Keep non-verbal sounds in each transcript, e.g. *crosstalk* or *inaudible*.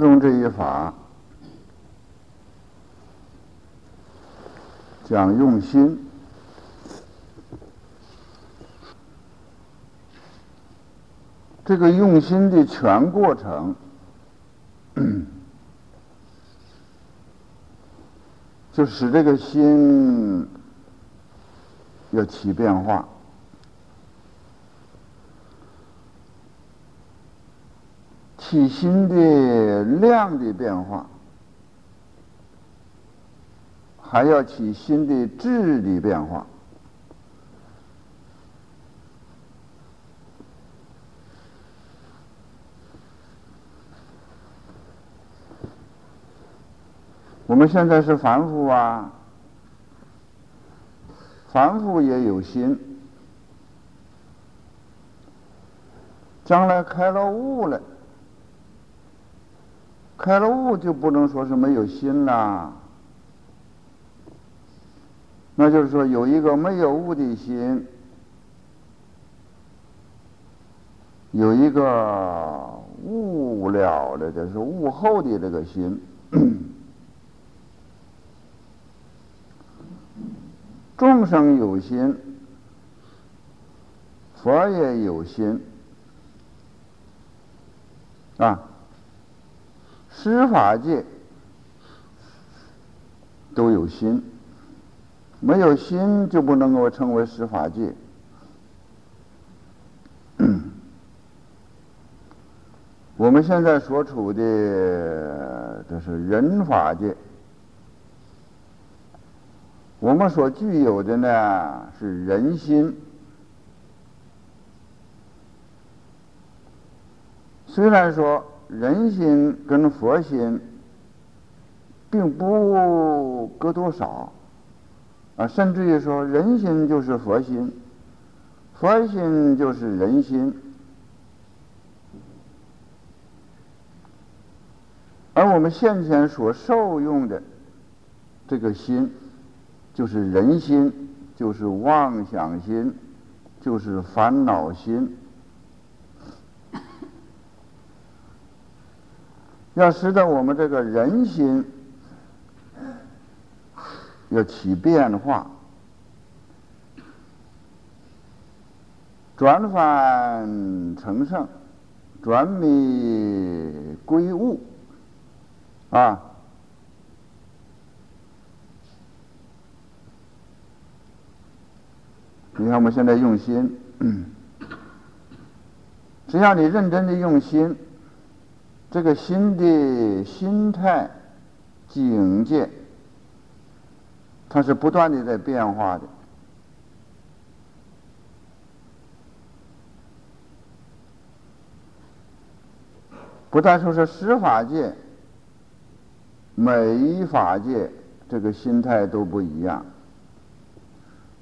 中这一法讲用心，这个用心的全过程，*clears throat* 就使这个心要起变化。起心的量的变化，还要起心的质的变化。我们现在是凡夫啊，凡夫也有心，将来开了悟了。开了悟就不能说是没有心啦，那就是说有一个没有悟的心，有一个悟了的，就是悟后的这个心。众生有心，佛也有心，啊。施法界都有心，没有心就不能够称为施法界。*clears throat* 我们现在所处的这是人法界，我们所具有的呢是人心。虽然说。人心跟佛心并不隔多少啊，甚至于说人心就是佛心，佛心就是人心，而我们现前所受用的这个心，就是人心，就是妄想心，就是烦恼心。要使得我们这个人心要起变化，转反成圣，转迷归悟，啊！你看我们现在用心，*clears throat* 只要你认真的用心。这个心的心态、境界，它是不断的在变化的。不但说是十法界，每一法界这个心态都不一样。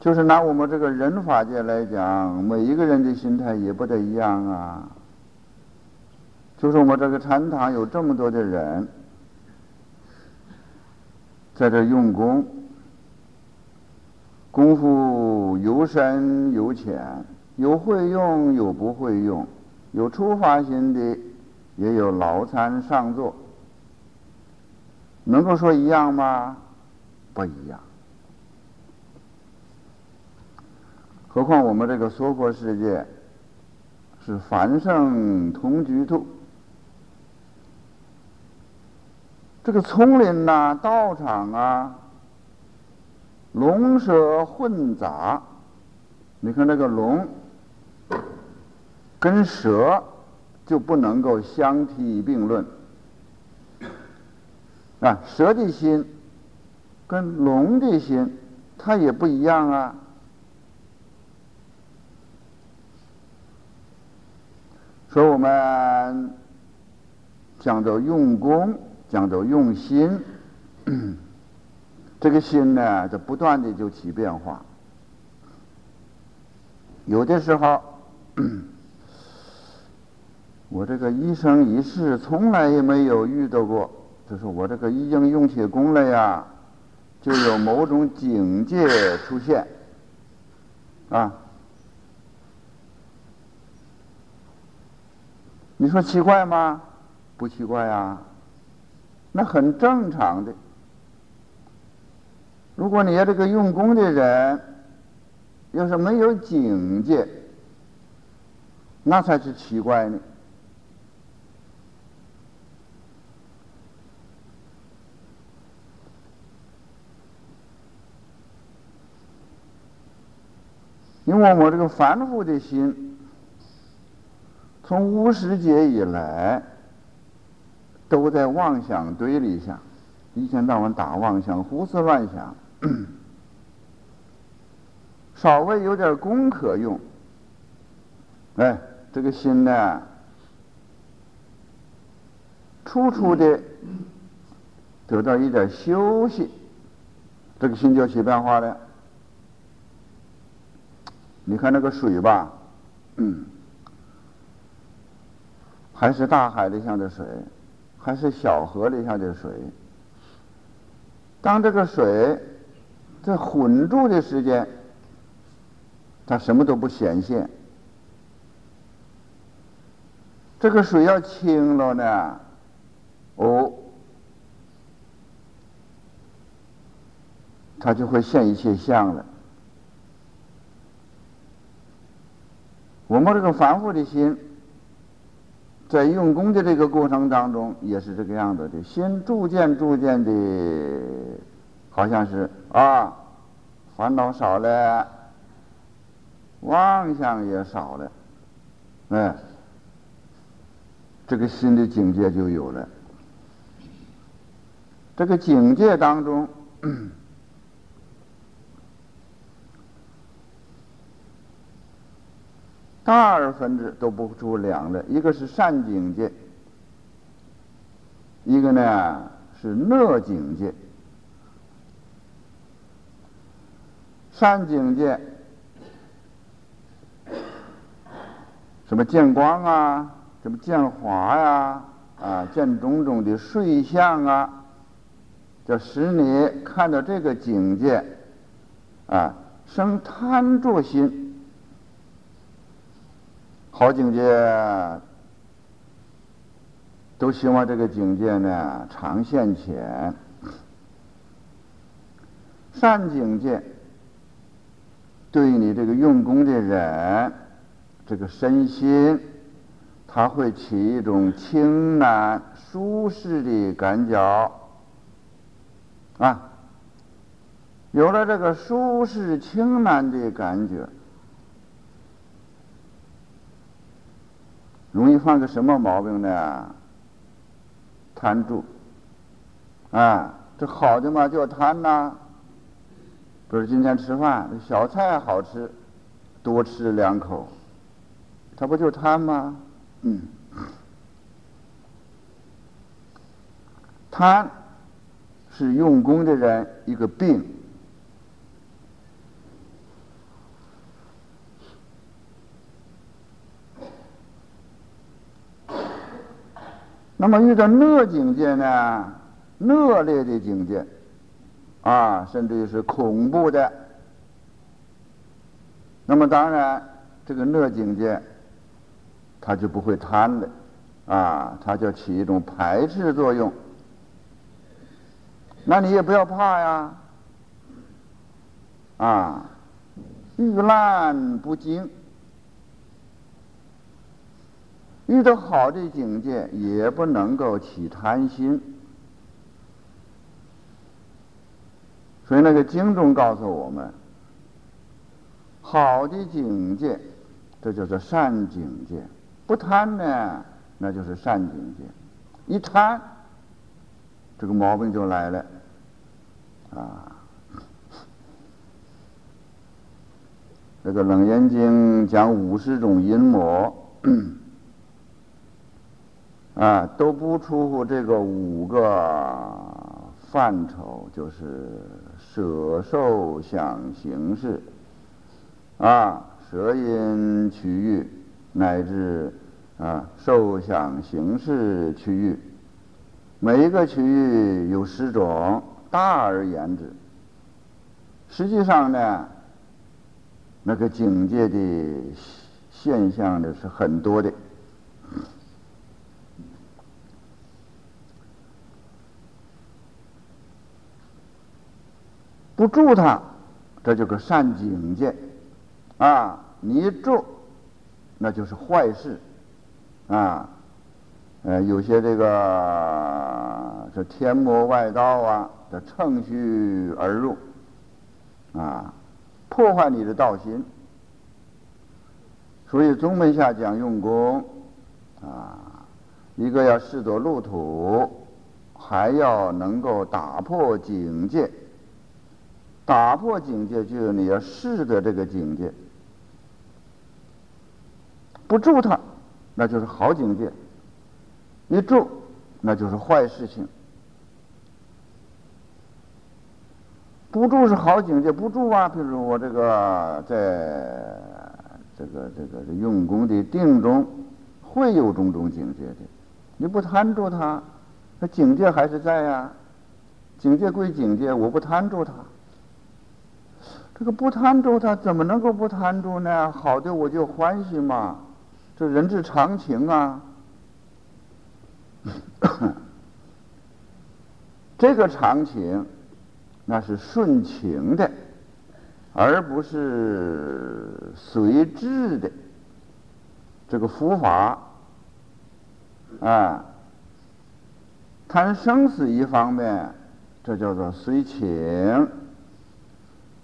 就是拿我们这个人法界来讲，每一个人的心态也不得一样啊。就是我们这个禅堂有这么多的人，在这用功，功夫有深有浅，有会用有不会用，有初发心的，也有老参上座，能够说一样吗？不一样。何况我们这个娑婆世界是凡圣同居土。这个丛林呐，道场啊，龙蛇混杂。你看那个龙跟蛇就不能够相提并论啊，蛇的心跟龙的心它也不一样啊。说我们讲到用功。讲究用心，这个心呢，就不断的就起变化。有的时候，*clears throat* 我这个一生一世从来也没有遇到过，就是我这个已经用起功了呀，就有某种境界出现，啊，你说奇怪吗？不奇怪呀。那很正常的。如果你要这个用功的人，要是没有境界，那才是奇怪呢。因为我这个凡夫的心，从无始劫以来，都在妄想堆里想，一天到晚打妄想，胡思乱想。*clears throat* 稍微有点功可用，哎，这个心呢，处处的得到一点休息，这个心就起变化了。你看那个水吧，嗯，还是大海里下的水，还是小河里下的水。当这个水在混住的时间，它什么都不显现。这个水要清了呢，哦，它就会现一些相了。我们这个凡夫的心，在用功的这个过程当中，也是这个样子的，心逐渐逐渐的，好像是啊，烦恼少了，妄想也少了，哎，这个心的境界就有了。这个境界当中。大二分之都不出两的，一个是善境界，一个呢是乐境界。善境界，什么见光啊，什么见华呀，啊，见种种的睡相啊，就使你看到这个境界，啊，生贪著心。好境界，都希望这个境界呢长线浅。善境界，对你这个用功的人，这个身心，他会起一种轻难舒适的感觉。啊，有了这个舒适轻难的感觉。容易犯个什么毛病呢？贪住，啊，这好的嘛叫贪呐。比如今天吃饭，小菜好吃，多吃两口，他不就贪吗？嗯，贪是用功的人一个病。那么遇到恶境界呢？恶劣的境界，啊，甚至于是恐怖的。那么当然，这个恶境界，他就不会贪了，啊，他就起一种排斥作用。那你也不要怕呀，啊，遇难不惊。遇到好的境界，也不能够起贪心。所以那个经中告诉我们，好的境界，这叫做善境界。不贪呢，那就是善境界。一贪，这个毛病就来了。啊，这个《楞严经》讲五十种阴魔。啊，都不出乎这个五个范畴，就是舍受想行识，啊，舍因区域乃至啊受想行识区域，每一个区域有十种，大而言之。实际上呢，那个境界的现象呢是很多的。不住它，这就个善境界啊！你住，那就是坏事啊！呃，有些这个这天魔外道啊，这乘虚而入啊，破坏你的道心。所以宗门下讲用功啊，一个要视作路途，还要能够打破警戒。打破警戒，就是你要试着这个警戒，不住它，那就是好警戒；一住，那就是坏事情。不住是好警戒，不住啊，比如我这个在。这个这个用功的定中会有种种境界的，你不贪住它，那境界还是在呀。境界归境界，我不贪住它。这个不贪住他，怎么能够不贪住呢？好的我就欢喜嘛，这人之常情啊。*coughs* 这个常情，那是顺情的。而不是随智的这个佛法啊，谈生死一方面，这叫做随情；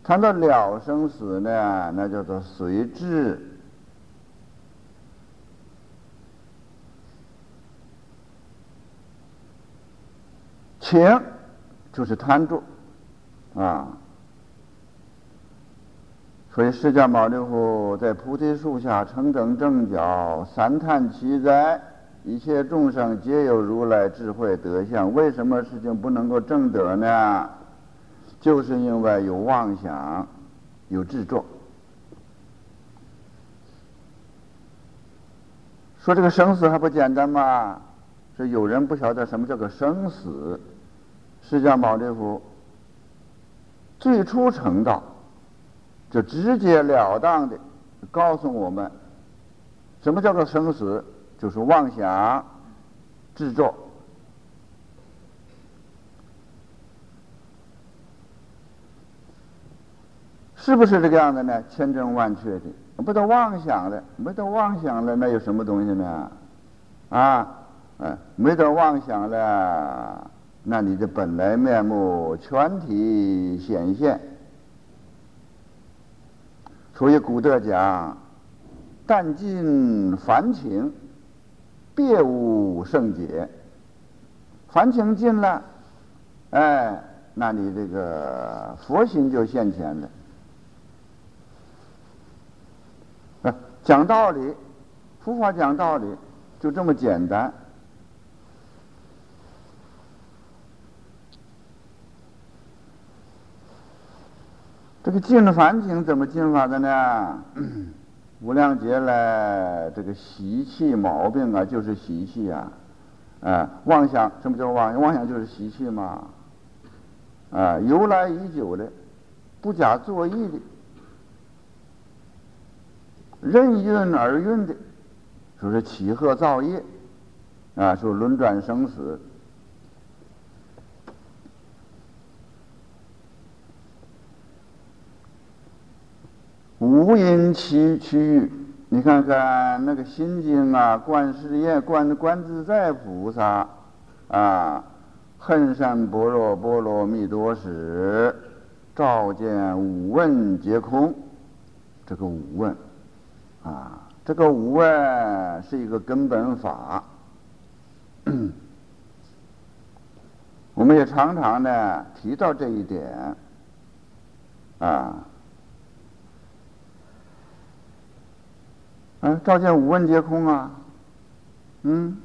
谈到了生死呢，那叫做随智。情就是贪住啊。所以释迦牟尼佛在菩提树下成等正觉，三叹其哉，一切众生皆有如来智慧德相，为什么事情不能够正得呢？就是因为有妄想，有执着。说这个生死还不简单吗？是有人不晓得什么叫做生死。释迦牟尼佛最初成道。就直截了当的告诉我们，什么叫做生死？就是妄想、执着，是不是这个样子呢？千真万确的，不得妄想的，没得妄想了，那有什么东西呢？啊，嗯，没得妄想了，那你的本来面目全体显现。所以古德讲：“但尽凡情，别无圣解。凡情尽了，哎，那你这个佛心就现前了。讲道理，佛法讲道理，就这么简单。”这个净凡情怎么净法的呢？*clears throat* 无量劫来这个习气毛病啊，就是习气啊，啊，妄想，什么叫妄？妄想就是习气嘛，啊，由来已久的，不假作意的，任运而运的，说是起鹤造业，啊，说轮转生死。无因其区域，你看看那个心经啊，观世音、观观自在菩萨啊，恨善般若波罗蜜多时，照见五问皆空。这个五问啊，这个无问是一个根本法。我们也常常呢提到这一点啊。嗯，照见五问皆空啊，嗯，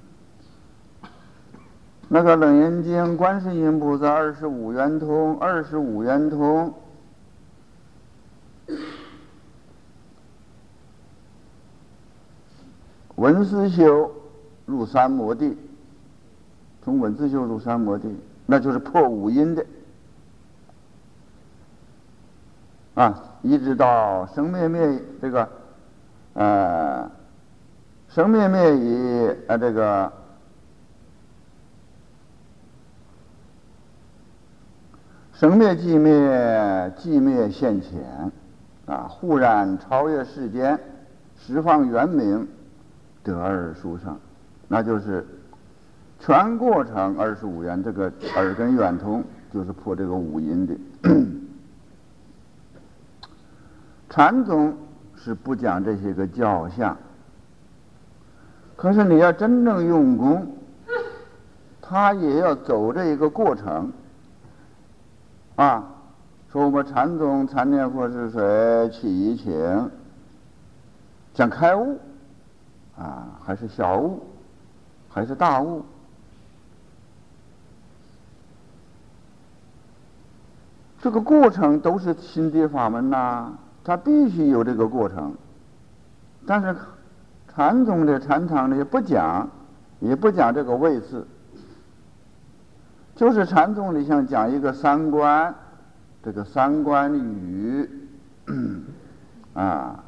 那个楞严经观世音菩萨二十五圆通，二十五圆通，文思修入三摩地，从文字修入三摩地，那就是破五阴的，啊，一直到生灭灭这个。呃，生灭灭以呃这个生灭寂灭，寂灭现前，啊，忽然超越世间，十方圆明，得而殊胜，那就是全过程二十五元，这个耳根圆通就是破这个五音的。*clears throat* 禅宗是不讲这些个教相，可是你要真正用功，他也要走这一个过程。啊，说我们禅宗禅念佛是谁起一情，讲开悟，啊，还是小悟，还是大悟？这个过程都是心地法门呐，它必须有这个过程。但是禅宗的禅堂里不讲，也不讲这个位次。就是禅宗里想讲一个三观，这个三观语 *coughs* 啊，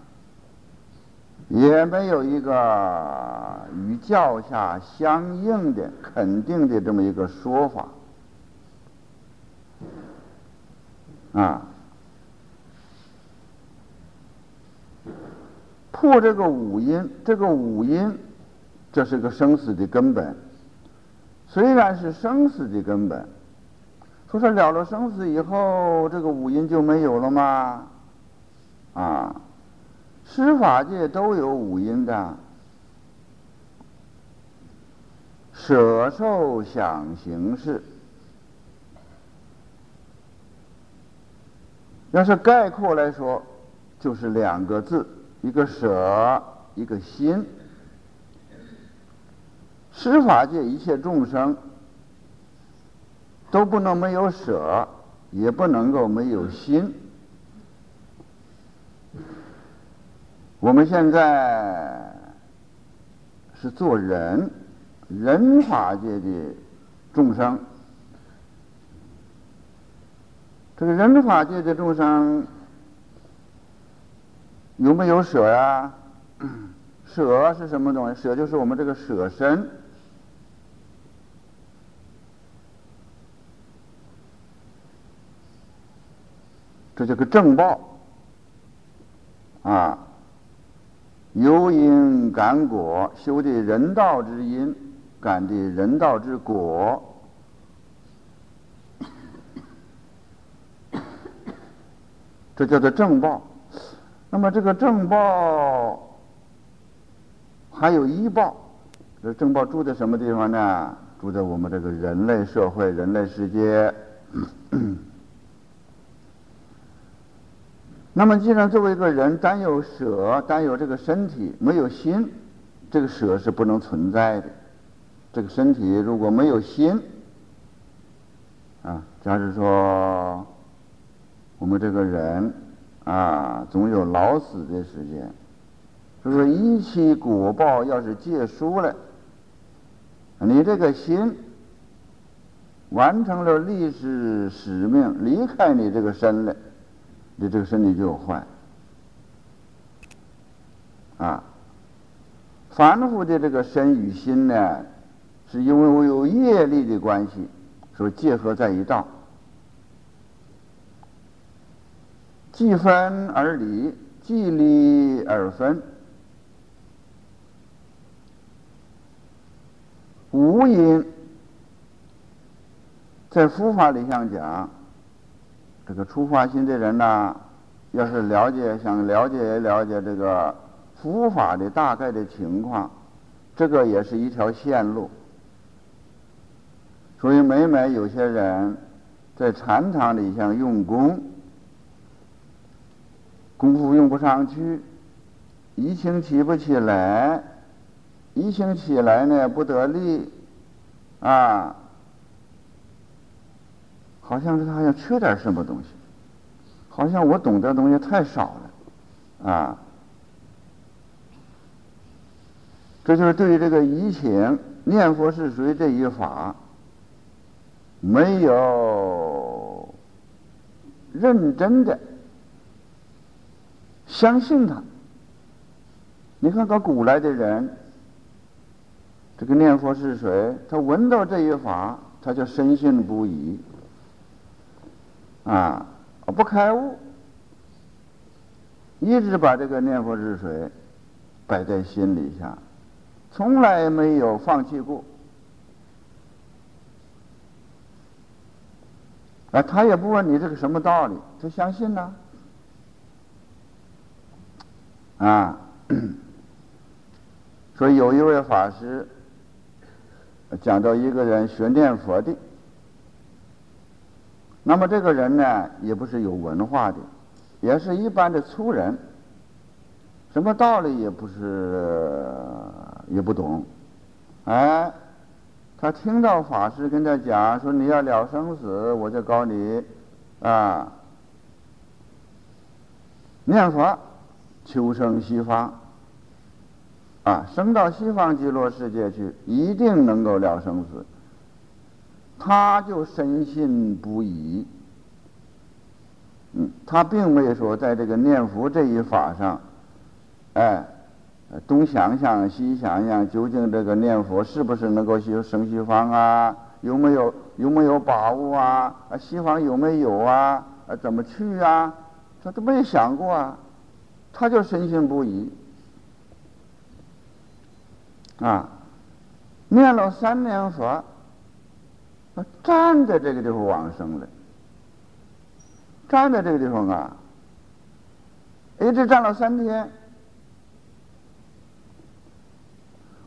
也没有一个与教下相应的肯定的这么一个说法啊，破这个五音，这个五音，这是个生死的根本。虽然是生死的根本，说是了了生死以后，这个五音就没有了吗？啊，施法界都有五音的，舍受想行识。要是概括来说，就是两个字：一个舍，一个心。施法界一切众生都不能没有舍，也不能够没有心。我们现在是做人，人法界的众生，这个人法界的众生有没有舍呀？*coughs* 舍是什么东西？舍就是我们这个舍身。这叫个正报啊，由因感果，修的人道之因，感的人道之果，*coughs* 这叫做正报。那么这个正报还有医报，这正报住在什么地方呢？住在我们这个人类社会、人类世界。那么，既然作为一个人，单有舍，单有这个身体，没有心，这个舍是不能存在的。这个身体如果没有心，啊，假如说我们这个人啊，总有老死的时间，就是一期果报要是结束了，你这个心完成了历史使命，离开你这个身了。你这个身体就有坏啊！凡夫的这个身与心呢，是因为我有业力的关系，所结合在一道，既分而离，既离而分，无因，在佛法里想讲。这个出发心的人呢，要是了解，想了解了解这个佛法的大概的情况，这个也是一条线路。所以每每有些人在禅堂里想用功，功夫用不上去，一情起不起来，一情起来呢不得力，啊。好像是他好像缺点什么东西，好像我懂得东西太少了，啊，这就是对于这个移情念佛是谁这一法，没有认真的相信他。你看个古来的人，这个念佛是谁，他闻到这一法，他就深信不疑。啊，不开悟，一直把这个念佛之水摆在心里下，从来没有放弃过。啊，他也不问你这个什么道理，他相信呐。啊，*coughs* 说有一位法师讲到一个人学念佛的，那么这个人呢，也不是有文化的，也是一般的粗人，什么道理也不是也不懂，哎。他听到法师跟他讲说：“你要了生死，我就告你啊，念佛求生西方啊，生到西方极乐世界去，一定能够了生死。”他就深信不疑。嗯，他并没有说在这个念佛这一法上，哎。东想想西想想，究竟这个念佛是不是能够修生西方啊？有没有有没有把握啊？啊，西方有没有啊？啊，怎么去啊？他都没想过啊，他就深信不疑啊！念了三年佛，站在这个地方往生了，站在这个地方啊，一直站了三天。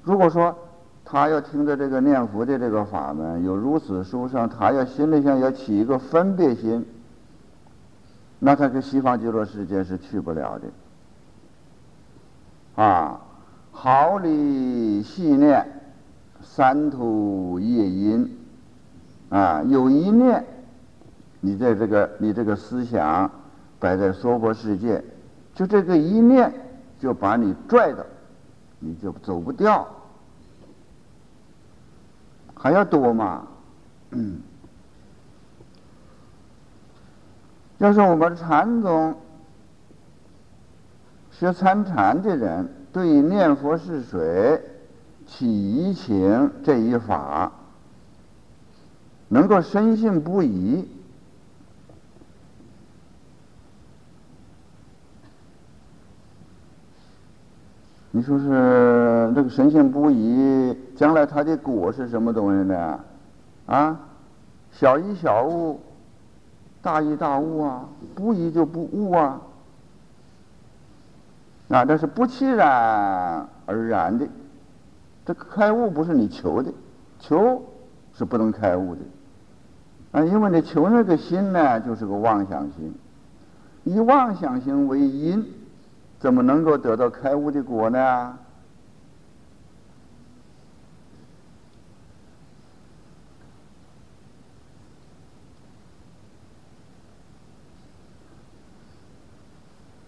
如果说他要听着这个念佛的这个法门有如此殊胜，他要心里想要起一个分别心，那他这西方极乐世界是去不了的。啊，毫厘细念，三途业因，啊，有一念，你在这个你这个思想摆在娑婆世界，就这个一念就把你拽到。你就走不掉，还要多吗？要是我们禅宗学参禅的人，对念佛是水、起疑情这一法，能够深信不疑。你说是这个深信不疑，将来他的果是什么东西呢？啊，小疑小悟，大疑大悟啊，不疑就不悟啊。啊，这是不其然而然的。这个开悟不是你求的，求是不能开悟的。啊，因为你求那个心呢，就是个妄想心，以妄想心为因。怎么能够得到开悟的果呢？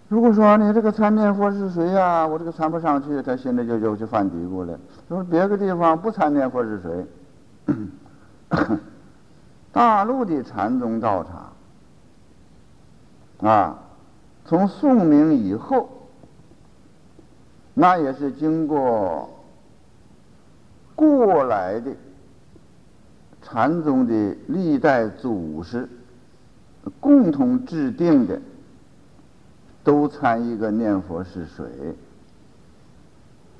如果说你这个参念佛是谁呀？我这个参不上去，他心里就就就犯嘀咕了。说别个地方不参念佛是谁？*coughs* 大陆的禅宗道场啊，从宋明以后。那也是经过过来的禅宗的历代祖师共同制定的，都参一个念佛是水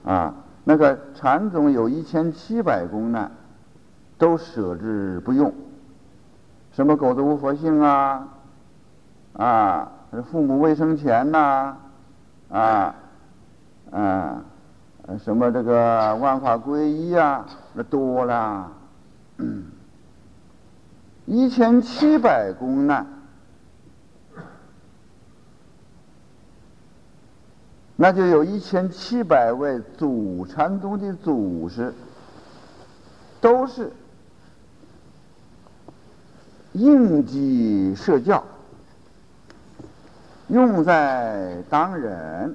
啊。那个禅宗有一千七百公难，都舍之不用。什么狗子无佛性啊，啊，父母未生前呐，啊。啊，什么这个万法归一啊，那多了，*coughs* 一千七百公难，那就有一千七百位祖禅宗的祖师，都是应机设教，用在当人。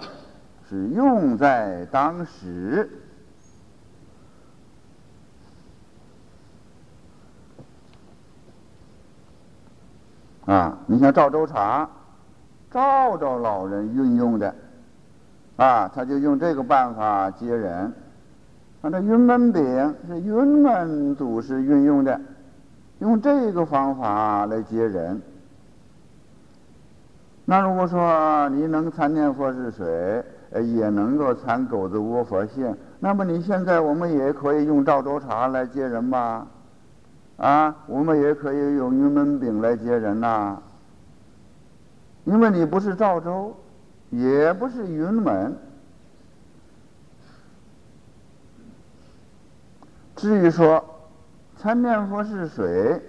是用在当时啊！你像赵州茶，赵州老人运用的啊，他就用这个办法接人。啊，这云门饼是云门祖师运用的，用这个方法来接人那如果说你能参念佛是水，也能够参狗子窝佛性，那么你现在我们也可以用赵州茶来接人吧？啊，我们也可以用云门饼来接人呐。因为你不是赵州，也不是云门。至于说参念佛是水，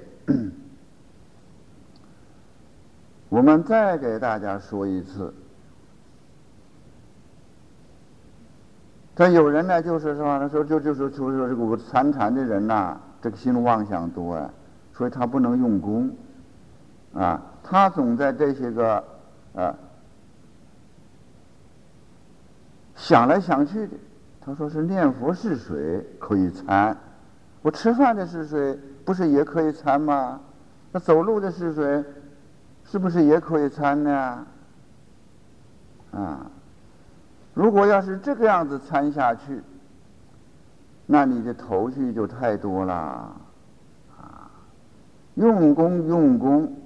我们再给大家说一次。这有人呢，就是说，他说就就是就是说这个参禅的人呐，这个心妄想多啊，所以他不能用功啊。他总在这些个啊想来想去的。他说是念佛是水可以参，我吃饭的是水不是也可以参吗？那走路的是水是不是也可以参呢？啊，如果要是这个样子参下去，那你的头绪就太多了啊！用功用功，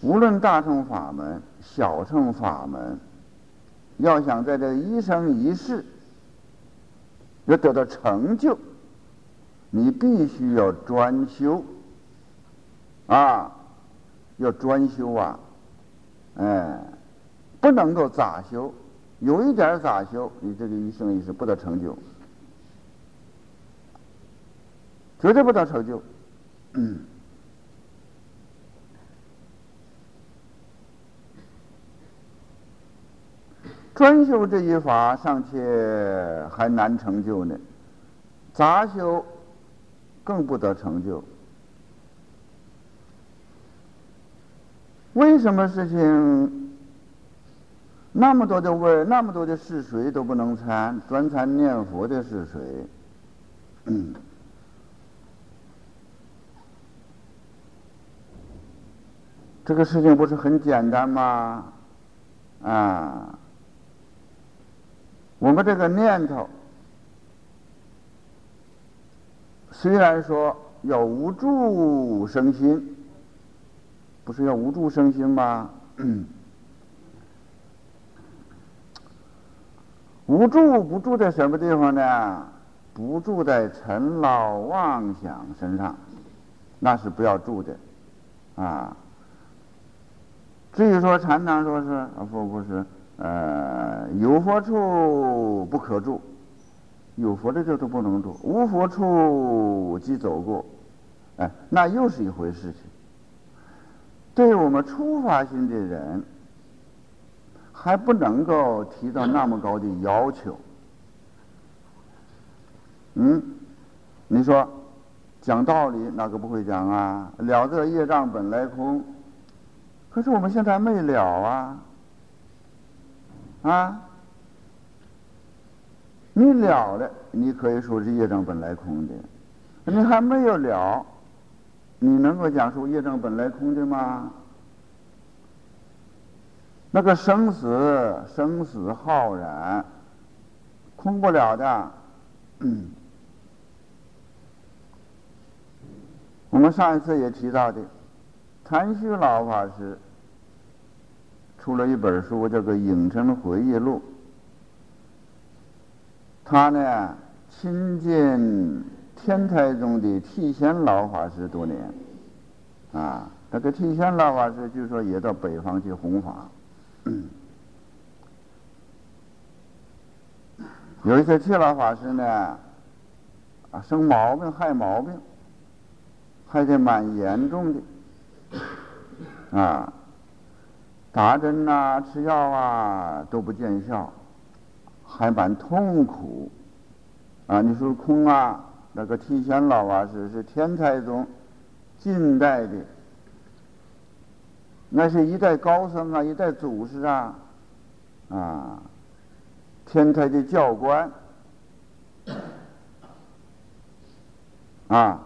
无论大乘法门、小乘法门。要想在这一生一世要得到成就，你必须要专修。啊，要专修啊，哎，不能够杂修，有一点杂修，你这个一生一世不得成就，绝对不得成就。专修这一法尚且还难成就呢，杂修更不得成就。为什么事情那么多的味那么多的是谁都不能参？专参念佛的是谁？这个事情不是很简单吗？啊！我们这个念头，虽然说要无助生心，不是要无助生心吗？*coughs* 无助不住在什么地方呢？不住在尘劳妄想身上，那是不要住的啊。至于说禅堂说是啊，不不是。呃，有佛处不可住，有佛的地都不能住，无佛处即走过，哎，那又是一回事情。对我们初发心的人，还不能够提到那么高的要求。嗯，你说讲道理哪个不会讲啊？了得业障本来空，可是我们现在没了啊。啊，你了了，你可以说是业障本来空的；你还没有了，你能够讲述业障本来空的吗？那个生死，生死浩然，空不了的。我们上一次也提到的，禅虚老法师。出了一本书，叫做《影城回忆录》。他呢亲近天台宗的剃仙老法师多年，啊，那个剃仙老法师据说也到北方去弘法。*clears throat* 有一次，替老法师呢，啊，生毛病，害毛病，害得蛮严重的，啊。打针呐，吃药啊都不见效，还蛮痛苦，啊！你说空啊？那个提仙老法师是天台宗近代的，那是一代高僧啊，一代祖师啊，啊，天台的教官，啊，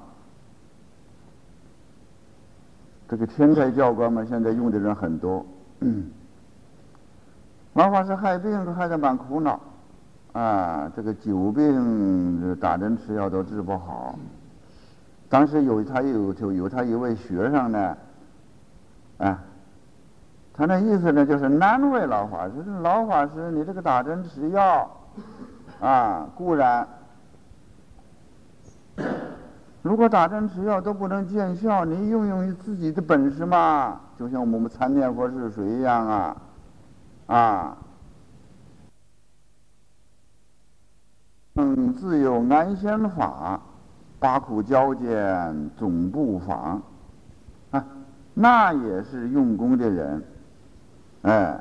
这个天台教官嘛，现在用的人很多。嗯，老法师害病害得蛮苦恼，啊，这个久病打针吃药都治不好。当时有他有就有他一位学生呢，啊，他那意思呢，就是难为老法师。老法师，你这个打针吃药，啊，固然，如果打针吃药都不能见效，你用用你自己的本事嘛，就像我们参念佛是谁一样啊，啊，嗯，自有安仙法，八苦交煎总不妨，啊，那也是用功的人。哎，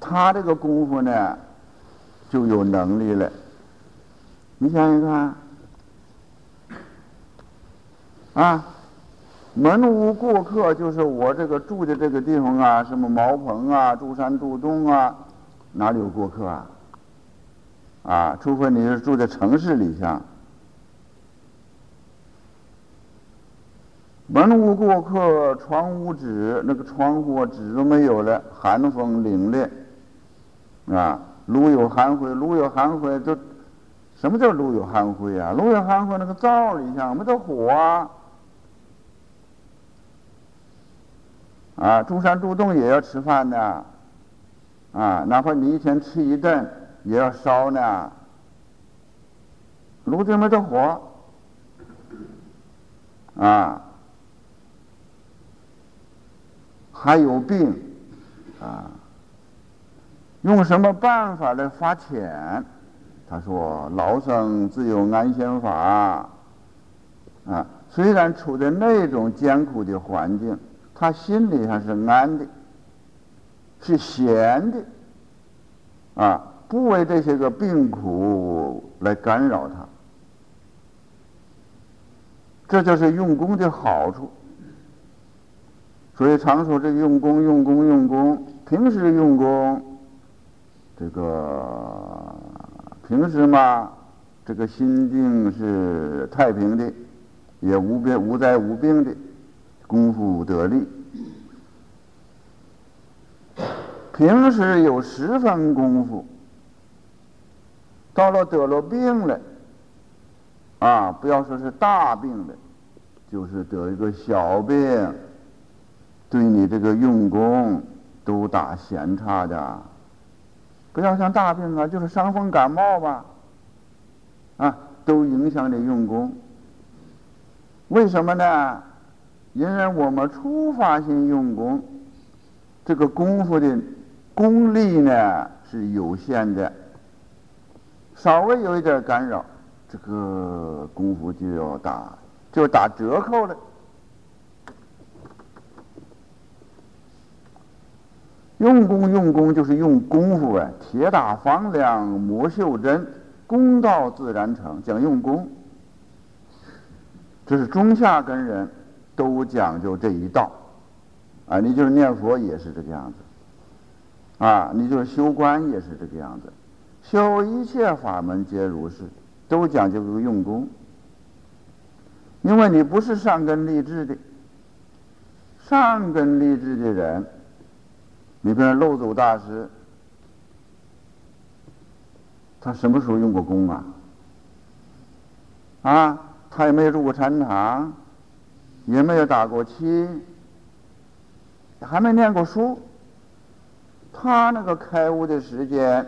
他这个功夫呢，就有能力了。你想想看，啊，门无过客，就是我这个住的这个地方啊，什么茅棚啊、住山住洞啊，哪里有过客啊？啊，除非你是住在城市里像。门无过客，窗无纸，那个窗户纸都没有了，寒风凛冽，啊，炉有寒灰，炉有寒灰，都什么叫炉有寒灰啊？炉有寒灰，那个灶里向没得火啊，啊，住山住洞也要吃饭的，啊，哪怕你一天吃一顿，也要烧呢，炉子没着火，啊。还有病，啊，用什么办法来发钱？他说：“老僧自有安心法。”啊，虽然处在那种艰苦的环境，他心里还是安的，是闲的，啊，不为这些个病苦来干扰他。这就是用功的好处。所以常说这用功用功用功，平时用功，这个平时嘛，这个心境是太平的，也无病无灾无病的，功夫得力。平时有十分功夫，到了得了病了，啊，不要说是大病了，就是得一个小病。对你这个用功都打闲差的，不要像大病啊，就是伤风感冒吧，啊，都影响你用功。为什么呢？因为我们初发性用功，这个功夫的功力呢是有限的，稍微有一点干扰，这个功夫就要打，就打折扣了。用功用功就是用功夫啊！铁打房梁磨绣针，功到自然成。讲用功，这是中下根人都讲究这一道啊！你就是念佛也是这个样子啊！你就是修观也是这个样子，修一切法门皆如是，都讲究个用功。因为你不是上根立志的，上根立志的人。你比如漏祖大师，他什么时候用过功啊？啊，他也没有住过禅堂，也没有打过亲，还没念过书。他那个开悟的时间，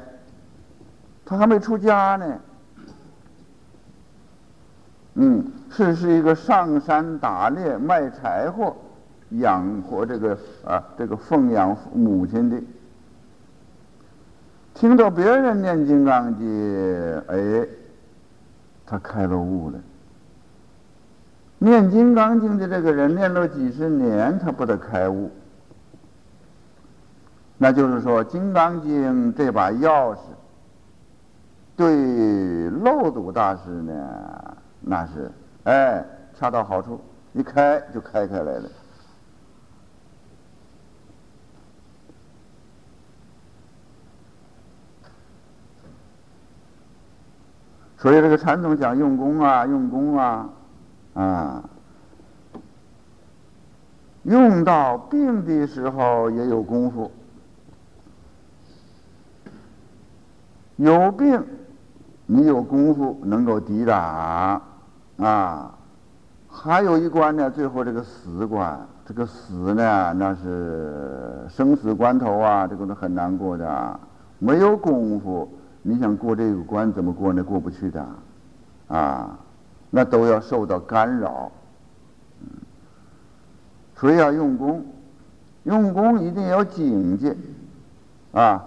他还没出家呢。嗯，是是一个上山打猎卖柴火。养活这个啊，这个奉养母亲的，听到别人念《金刚经》，哎，他开了悟了。念《金刚经》的这个人念了几十年，他不得开悟。那就是说，《金刚经》这把钥匙，对漏祖大师呢，那是哎，恰到好处，一开就开开来了。所以这个禅宗讲用功啊，用功啊，啊，用到病的时候也有功夫。有病，你有功夫能够抵挡啊。还有一关呢，最后这个死关，这个死呢，那是生死关头啊，这个是很难过的。没有功夫，你想过这个关怎么过呢？过不去的，啊，那都要受到干扰。所以要用功，用功一定要警戒，啊，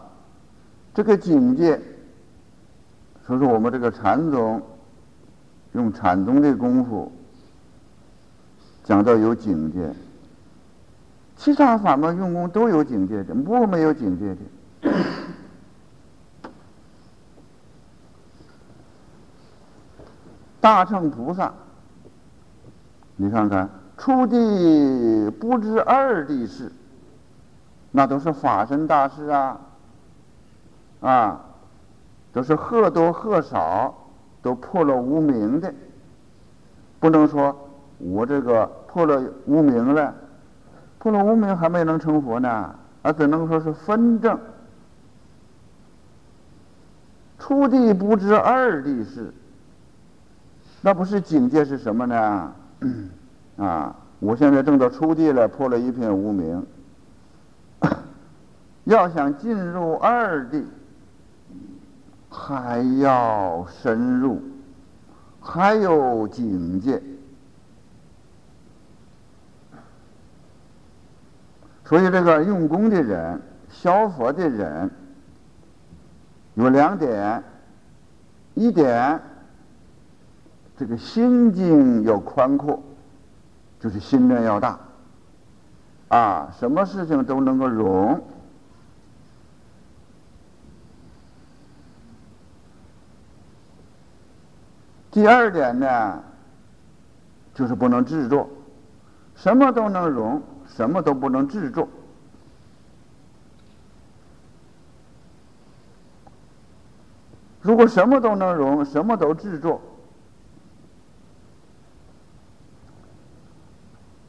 这个警戒，说是我们这个禅宗用禅宗的功夫讲到有警戒，其他法门用功都有警戒的，不没有警戒的。大乘菩萨，你看看。初地不知二地事，那都是法身大事啊，啊，都是或多或少都破了无名的，不能说我这个破了无名了，破了无名还没能成佛呢，啊，只能说是分正。初地不知二地事，那不是境界是什么呢？*clears throat* 啊！我现在正在初地了，破了一片无名。*coughs* 要想进入二地，还要深入，还有境界。所以，这个用功的人、消佛的人，有两点：一点，这个心境要宽阔。就是心量要大，啊，什么事情都能够容。第二点呢，就是不能执着，什么都能容，什么都不能执着。如果什么都能容，什么都执着。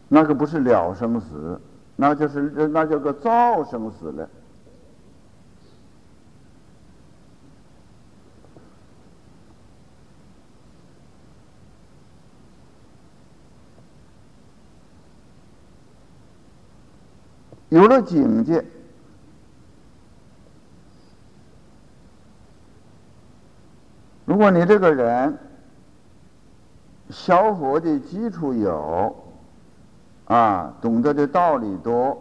那个不是了生死，那就是那叫个造生死了。有了境界，如果你这个人消佛的基础有。啊，懂得的道理多，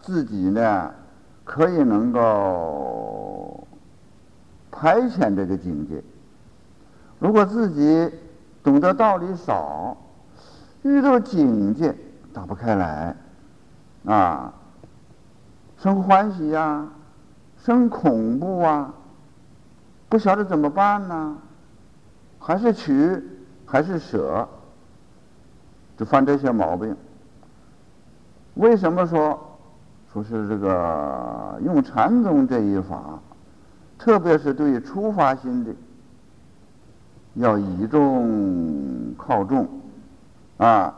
自己呢可以能够排遣这个境界。如果自己懂得道理少，遇到境界打不开来，啊，生欢喜呀，生恐怖啊，不晓得怎么办呢？还是取，还是舍，就犯这些毛病。为什么说说是这个用禅宗这一法，特别是对初发心的，要以重靠重啊。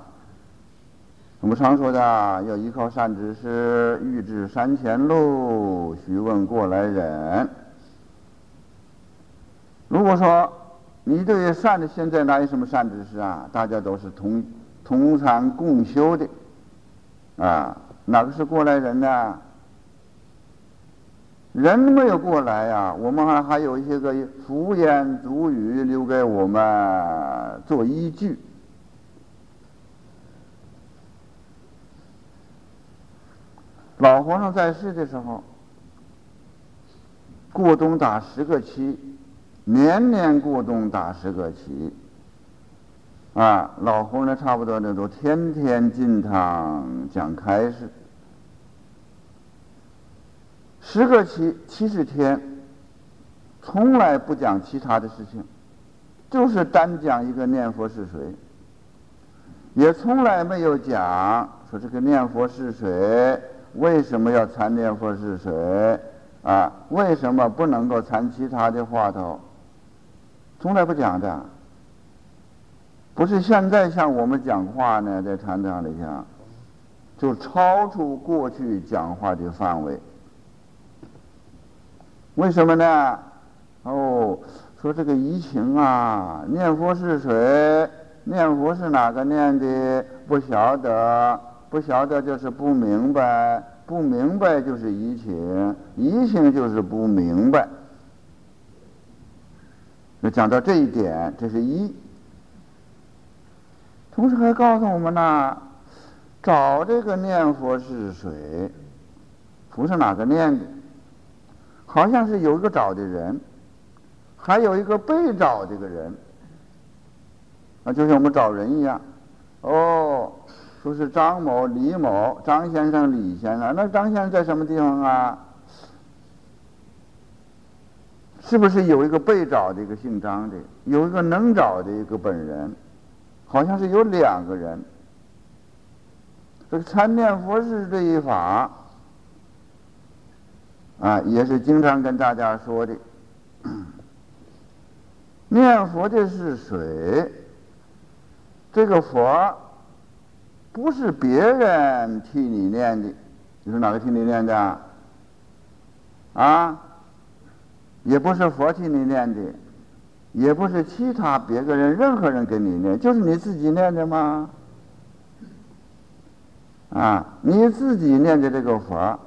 我们常说的要依靠善知识，欲知山前路，须问过来人。如果说你对善的现在哪有什么善知识啊？大家都是同同禅共修的。啊，哪个是过来人呢？人没有过来呀，我们还还有一些个敷衍俗语留给我们做依据。老和尚在世的时候，过冬打十个七，年年过冬打十个七。啊，老胡呢，差不多呢，都天天进堂讲开示，十个七七十天，从来不讲其他的事情，就是单讲一个念佛是谁，也从来没有讲说这个念佛是谁，为什么要参念佛是谁，啊，为什么不能够参其他的话头，从来不讲的。不是现在像我们讲话呢，在禅堂里讲，就超出过去讲话的范围。为什么呢？哦，说这个疫情啊，念佛是谁？念佛是哪个念的？不晓得不晓得就是不明白，不明白就是移情，移情就是不明白。那讲到这一点，这是一。同时还告诉我们呢，找这个念佛是谁？不是哪个念的，好像是有一个找的人，还有一个被找这个人，啊，就像我们找人一样。哦，说是张某、李某，张先生、李先生，那张先生在什么地方啊？是不是有一个被找的一个姓张的，有一个能找的一个本人？好像是有两个人。这个参念佛是这一法。啊，也是经常跟大家说的，*clears throat* 念佛的是谁？这个佛不是别人替你念的，你说哪个替你念的？啊？也不是佛替你念的，也不是其他别个人任何人给你念，就是你自己念的吗？啊，你自己念的这个佛。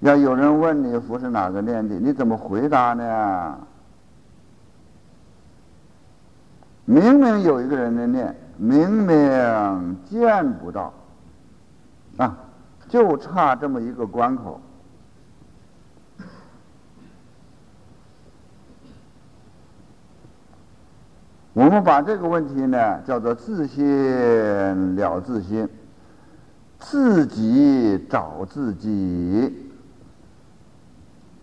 要有人问你佛是哪个念的，你怎么回答呢？明明有一个人在念，明明见不到，啊，就差这么一个关口。我们把这个问题呢叫做自心了自心，自己找自己。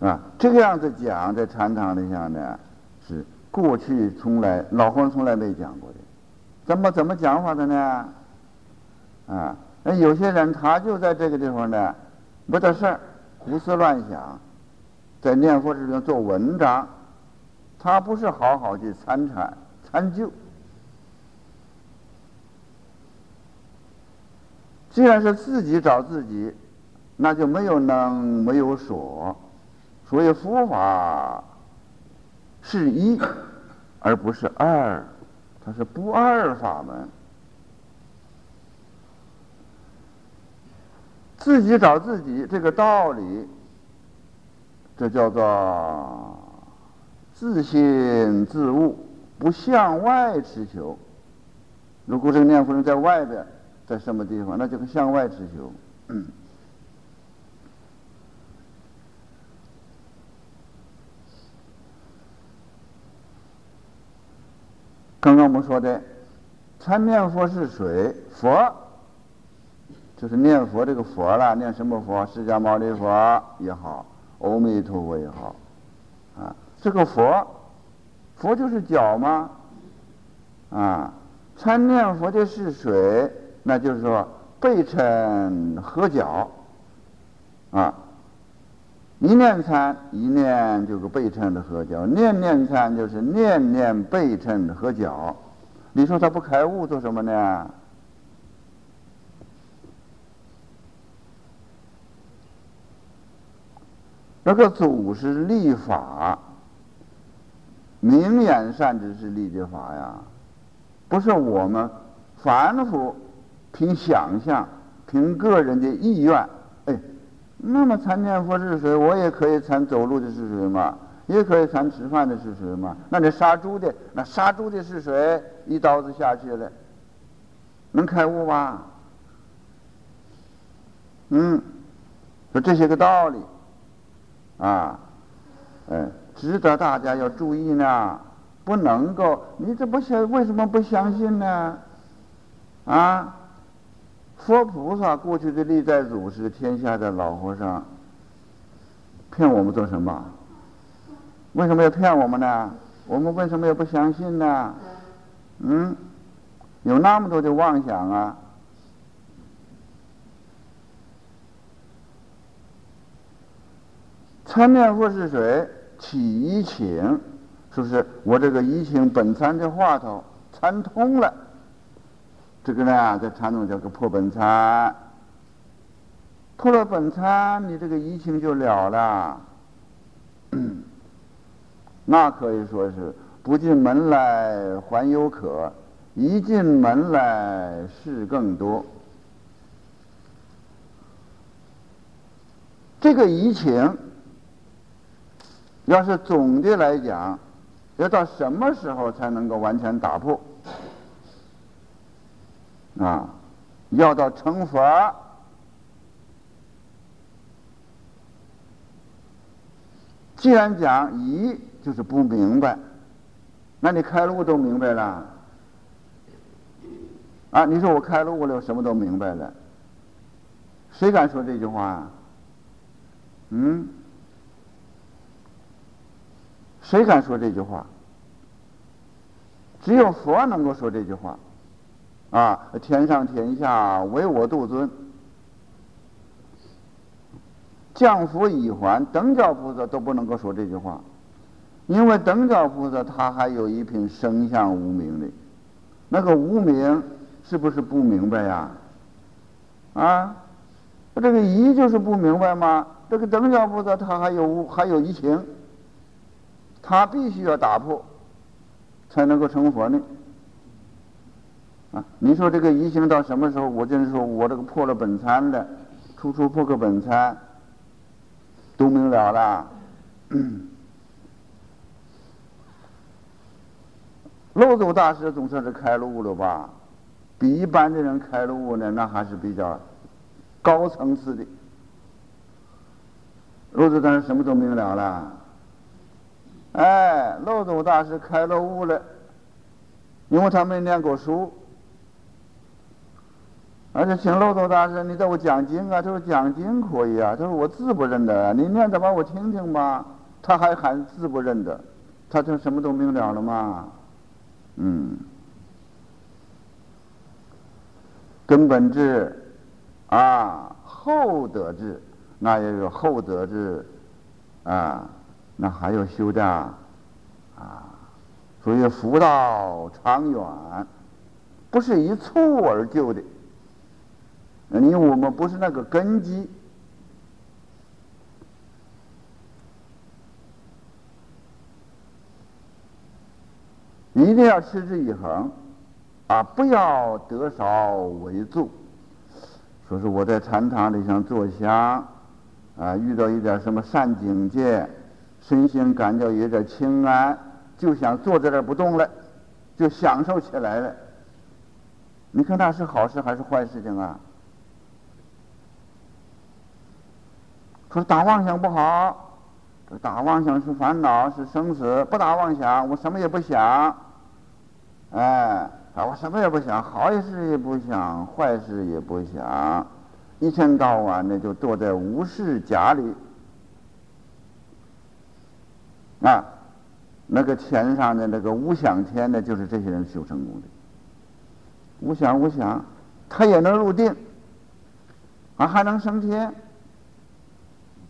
啊，这个样子讲在禅堂里下呢，是过去从来老和尚从来没讲过的，怎么怎么讲法的呢？啊，那有些人他就在这个地方呢，没得事，胡思乱想，在念佛之中做文章，他不是好好去参禅参究。既然是自己找自己，那就没有能，没有所。所以佛法是一，而不是二，它是不二法门。自己找自己这个道理，这叫做自信自悟，不向外持求。如果这个念佛人在外边，在什么地方，那就是向外持求。刚刚我们说的，参念佛是谁？佛，就是念佛这个佛了。念什么佛？释迦牟尼佛也好，阿弥陀佛也好，啊，这个佛，佛就是脚吗？啊，参念佛的是水？那就是说背称合脚，啊。一念参，一念就是背称的合脚；念念参，就是念念背称的合脚。你说他不开悟做什么呢？那个祖是立法，明眼善知识立的法呀，不是我们凡夫凭想象、凭个人的意愿，哎。那么参念佛是谁？我也可以参走路的是谁嘛？也可以参吃饭的是谁嘛？那你杀猪的，那杀猪的是谁？一刀子下去了，能开悟吗？嗯，说这些个道理，啊，嗯，值得大家要注意呢。不能够，你这不相，为什么不相信呢？啊？佛菩萨过去的历代祖师，天下的老和尚，骗我们做什么？为什么要骗我们呢？我们为什么要不相信呢？嗯，有那么多的妄想啊！参念佛是谁？起疑情，是不是我这个疑情本参这话头参通了，这个呢，在禅宗叫个破本参。破了本参，你这个疑情就了了。*coughs* 那可以说是不进门来，还有可，一进门来，事更多。这个移情。要是总的来讲，要到什么时候才能够完全打破？啊，要到成佛。既然讲疑，就是不明白，那你开路都明白了。啊，你说我开路了，什么都明白了，谁敢说这句话啊？嗯？谁敢说这句话？只有佛能够说这句话。啊，天上天下唯我独尊。降伏已还，等觉菩萨都不能够说这句话，因为等觉菩萨他还有一品生相无名的，那个无名是不是不明白呀？啊，这个疑就是不明白吗？这个等觉菩萨他还有还有疑情，他必须要打破，才能够成佛呢。啊，你说这个疑情到什么时候？我就是说我这个破了本参的，初出破个本参，都明了了。*clears throat* 漏斗大师总算是开路了吧？比一般的人开路呢，那还是比较高层次的。漏斗大师什么都明了了，哎，漏斗大师开了悟了，因为他没念过书。而且请漏斗大师，你给我讲经啊！他说讲经可以啊，他说我字不认得，你念着吧，我听听吧。他还喊字不认得，他就什么都明了了嘛。嗯，根本智啊，后得智，那也有后得智啊，那还要修的啊，所以福道长远，不是一蹴而就的。你我们不是那个根基，一定要持之以恒，啊，不要得少为助。说是我在禅堂里想坐香，啊，遇到一点什么善境界，身心感觉有点清安，就想坐在这儿不动了，就享受起来了。你看那是好事还是坏事情啊？说打妄想不好，这打妄想是烦恼，是生死。不打妄想，我什么也不想，哎，啊，我什么也不想，好事也不想，坏事也不想，一天到晚的就坐在无事家里。啊，那个天上的那个无想天呢，就是这些人修成功的。无想无想，他也能入定，啊，还能升天。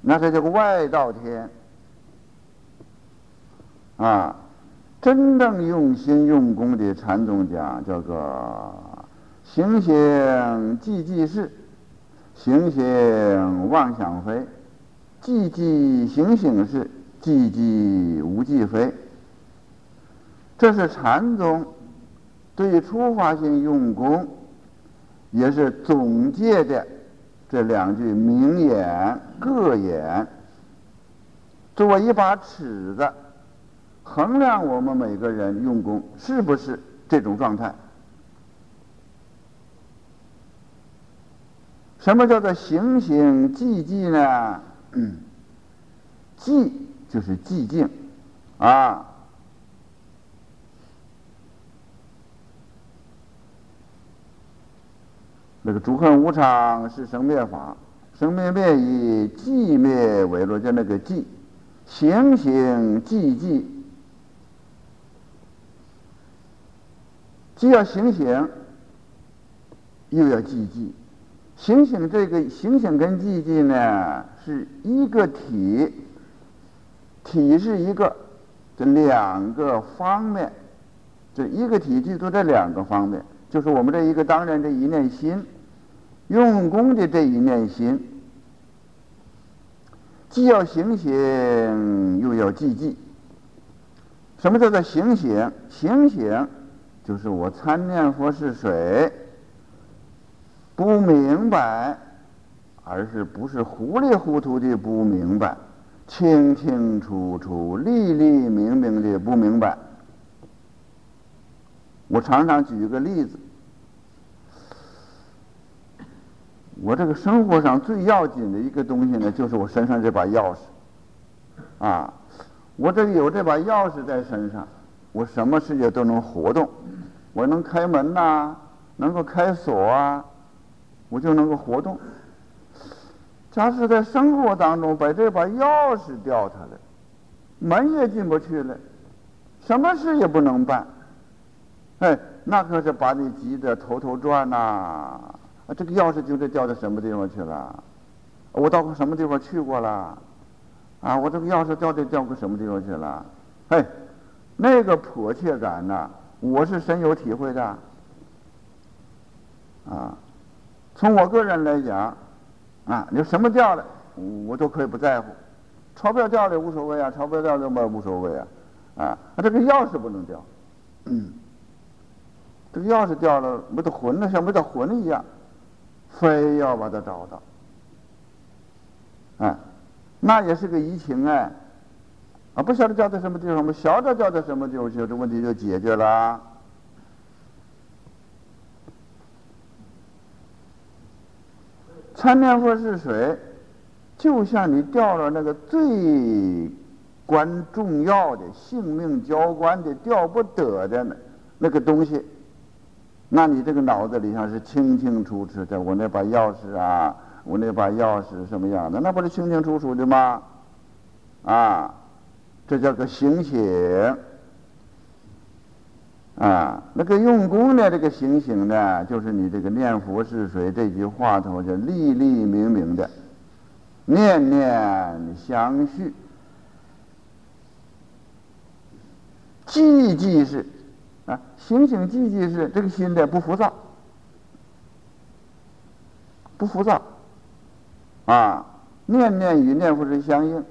那是这个外道天啊，真正用心用功的禅宗讲，叫做行行寂寂事，行行妄想非，寂寂行行事，寂寂无寂非。这是禅宗对初发性用功，也是总结的。这两句名言各言，作为一把尺子，衡量我们每个人用功是不是这种状态。什么叫做行行寂寂呢？寂就是寂静，啊。那个诸恨无常是生灭法，生灭灭以寂灭为乐，叫那个寂，行行寂寂，既要行行，又要寂寂。行行这个行行跟寂寂呢是一个体，体是一个，这两个方面，这一个体记住这两个方面。就是我们这一个当然这一念心，用功的这一念心，既要行行，又要寂寂。什么叫做行行？行行就是我参念佛是水，不明白而是不是糊里糊涂的不明白，清清楚楚、历历明明的不明白。我常常举一个例子，我这个生活上最要紧的一个东西呢，就是我身上这把钥匙，啊，我这有这把钥匙在身上，我什么事情都能活动，我能开门呐，能够开锁啊，我就能够活动。假使在生活当中把这把钥匙掉下来，门也进不去了，什么事也不能办。哎，那可是把你急得头头转呐！这个钥匙究竟掉到什么地方去了？我到过什么地方去过了？啊，我这个钥匙掉到掉过什么地方去了？哎，那个迫切感呐，我是深有体会的。啊，从我个人来讲，啊，你什么掉了，我都可以不在乎。钞票掉了无所谓啊，钞票掉了嘛无所谓啊。啊，这个钥匙不能掉。嗯。*coughs* 这个钥匙掉了，没得魂了，像没得魂一样，非要把它找到。哎，那也是个移情哎，啊，不晓得掉在什么地方，我们晓得掉在什么地方去，这问题就解决了。参天佛是谁，就像你掉了那个最关重要的、性命交关的、掉不得的那那个东西。那你这个脑子里上是清清楚楚的，我那把钥匙啊，我那把钥匙什么样的？那不是清清楚楚的吗？啊，这叫做醒醒。啊，那个用功的这个醒醒呢，就是你这个念佛是谁这句话头就立立明明的，念念相续，寂寂是。啊，醒醒寂寂是这个心的不浮躁，不浮躁，啊，念念与念佛是相应。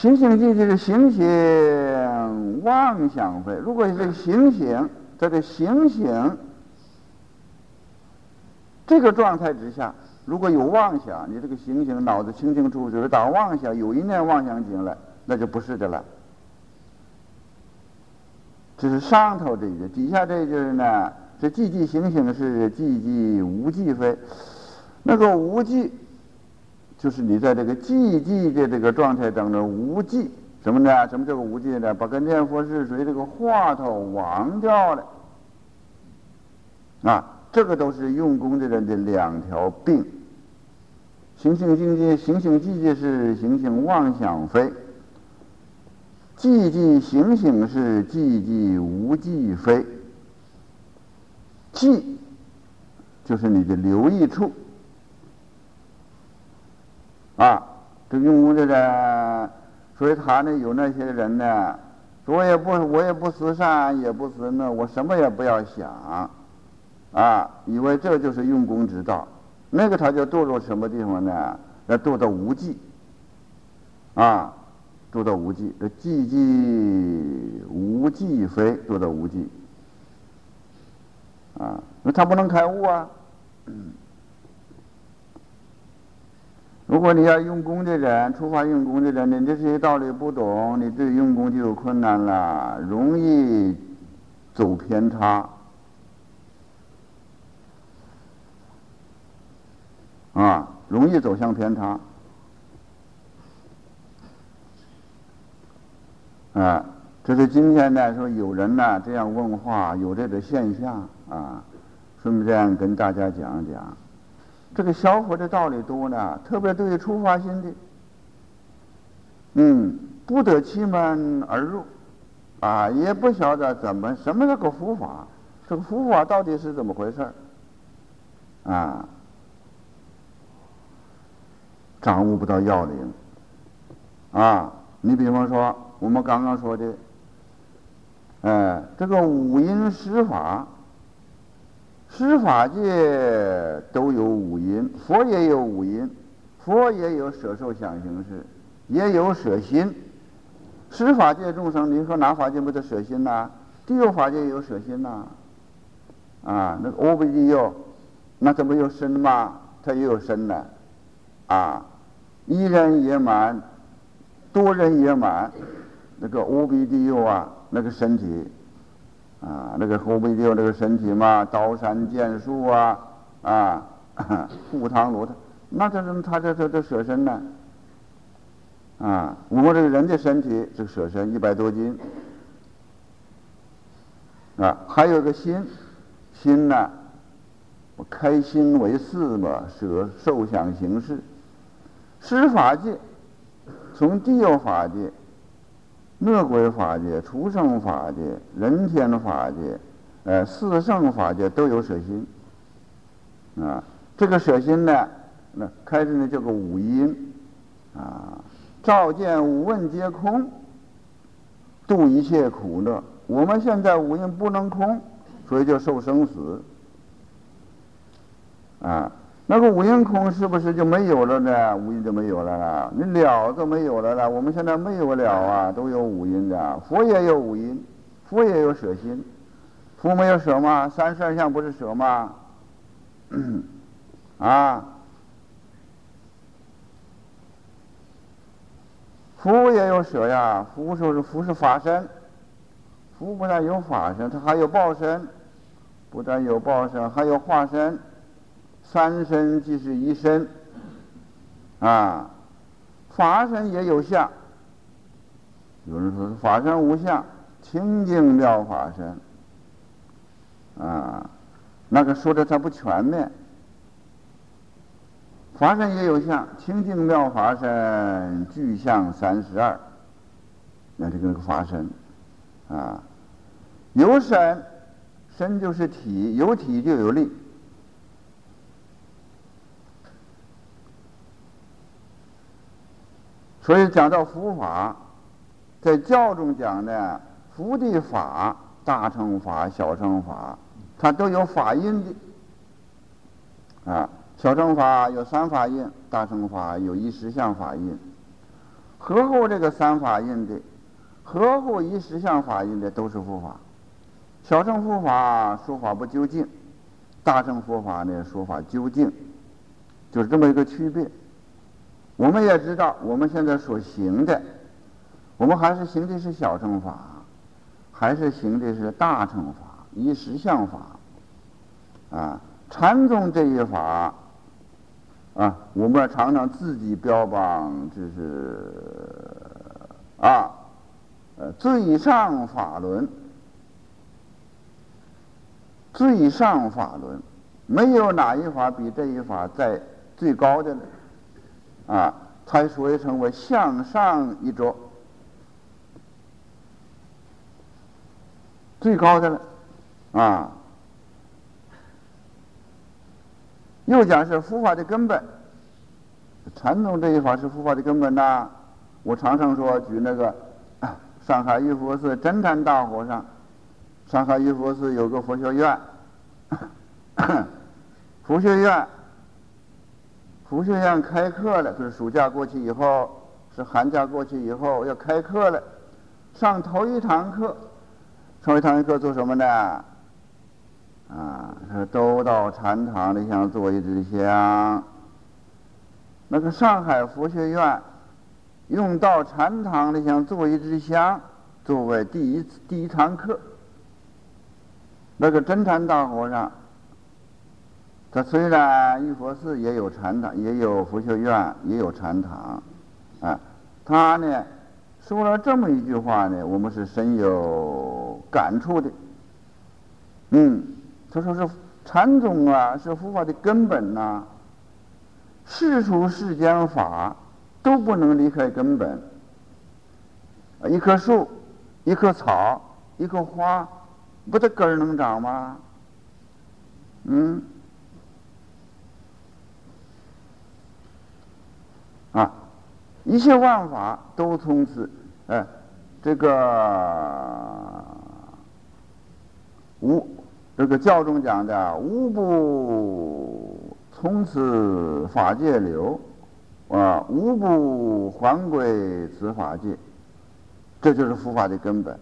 醒醒寂寂是醒醒妄想非。如果这个醒醒，这个醒醒这个状态之下，如果有妄想，你这个醒醒脑子清清楚楚，打妄想，有一念妄想进来，那就不是的了。这是上头这一句，底下这一句呢？这寂寂醒醒是寂寂无寂非，那个无寂，就是你在这个寂寂的这个状态当中无寂什么呢？什么叫做无寂呢？把跟念佛是谁这个话头忘掉了啊！这个都是用功的人的两条病。醒醒境界，醒醒寂寂是醒醒妄想非。寂寂醒醒是寂寂无寂非，寂就是你的留意处啊。这用功的人，所以他呢有那些人呢，我也不我也不慈善，也不思那，我什么也不要想啊，以为这就是用功之道。那个他就堕落什么地方呢？那堕到无寂啊。堕到无忌，这寂寂无忌非堕到无忌啊，那他不能开悟啊嗯。如果你要用功的人，出发用功的人，你这些道理不懂，你对用功就有困难了，容易走偏差啊，容易走向偏差。啊，这是今天呢，说有人呢这样问话，有这个现象啊，顺便跟大家讲讲，这个消佛的道理多呢，特别对于出发心的，嗯，不得其门而入，啊，也不晓得怎么什么叫个佛法，这个佛法到底是怎么回事，啊，掌握不到要领，啊，你比方说。我们刚刚说的，哎，这个五音十法，十法界都有五音，佛也有五音，佛也有舍受想行识，也有舍心。十法界众生，你说哪法界没得舍心呐？地狱法界也有舍心呐？啊，那个阿鼻地狱，那怎么有身吗？它也有身呢，啊，一人也满，多人也满，那个无比地有啊，那个身体，啊，那个后背地有那个身体嘛，刀山剑树啊，啊，*laughs* 护堂罗的，那这是他这这这舍身呢，啊，我们这个人的身体这舍身一百多斤，啊，还有个心，心呢？我开心为四嘛，舍受想行识，施法界，从地有法界、恶鬼法界、畜生法界、人天法界，呃，四圣法界都有舍心。啊，这个舍心呢，那开始呢叫个五阴，啊，照见五蕴皆空，度一切苦乐。我们现在五蕴不能空，所以就受生死。啊，那个五阴空是不是就没有了呢？五阴就没有了啦，你了都没有了啦。我们现在没有了啊，都有五阴的。佛也有五阴，佛也有舍心，佛没有舍吗？三十二相不是舍吗？*clears throat* 啊，佛也有舍呀。佛说是佛是法身，佛不但有法身，它还有报身，不但有报身，还有化身。三身即是一身，啊，法身也有相。有人说法身无相，清净妙法身，啊，那个说的它不全面。法身也有相，清净妙法身具相三十二。那这个法身，啊，有身，身就是体，有体就有力。所以讲到佛法，在教中讲的佛的法，大乘法、小乘法，它都有法印的。啊，小乘法有三法印，大乘法有一十相法印。合乎这个三法印的，合乎一十相法印的，都是佛法。小乘佛法说法不究竟，大乘佛法呢说法究竟，就是这么一个区别。我们也知道，我们现在所行的，我们还是行的是小乘法，还是行的是大乘法、一实相法，啊，禅宗这一法，啊，我们常常自己标榜这是啊，呃，最上法轮，最上法轮，没有哪一法比这一法在最高的。啊，才所以称为向上一着，最高的了，啊，又讲是佛法的根本，传统这一法是佛法的根本呐。我常常说举那个上海玉佛寺真禅大和尚，上海玉佛寺有个佛学院，*coughs* 佛学院。佛学院开课了，就是暑假过去以后，是寒假过去以后要开课了。上头一堂课，头一堂课做什么呢？啊，都到禅堂里想做一支香。那个上海佛学院用到禅堂里想做一支香作为第一次第一堂课。那个真禅大和尚。他虽然玉佛寺也有禅堂，也有佛学院，也有禅堂，啊，他呢说了这么一句话呢，我们是深有感触的。嗯，他说是禅宗啊，是佛法的根本呐，世俗世间法都不能离开根本。一棵树，一棵草，一棵花，不得根儿能长吗？嗯。啊，一切万法都从此，哎，这个无这个教中讲的无不从此法界流，啊，无不还归此法界，这就是佛法的根本。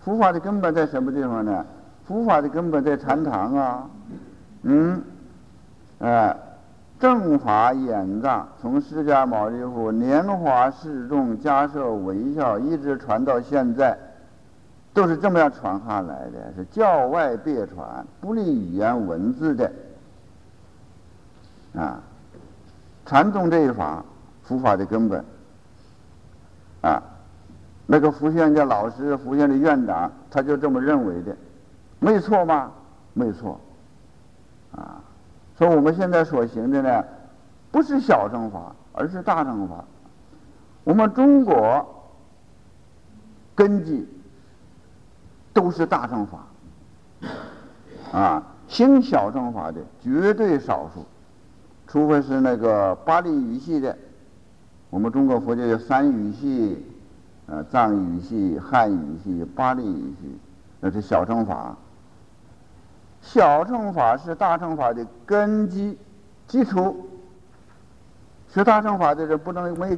佛法的根本在什么地方呢？佛法的根本在禅堂啊，嗯，哎，正法演藏，从释迦牟尼佛年华示众，加设微笑，一直传到现在，都是这么样传下来的，是教外别传，不利语言文字的。啊，禅宗这一法，佛法的根本。啊，那个福县的老师，福县的院长，他就这么认为的，没错吗？没错。啊，说我们现在所行的呢，不是小乘法，而是大乘法。我们中国根基都是大乘法，啊，行小乘法的绝对少数，除非是那个巴利语系的。我们中国佛教有三语系，呃，藏语系、汉语系、巴利语系，那是小乘法。小乘法是大乘法的根基基础，学大乘法的人不能没。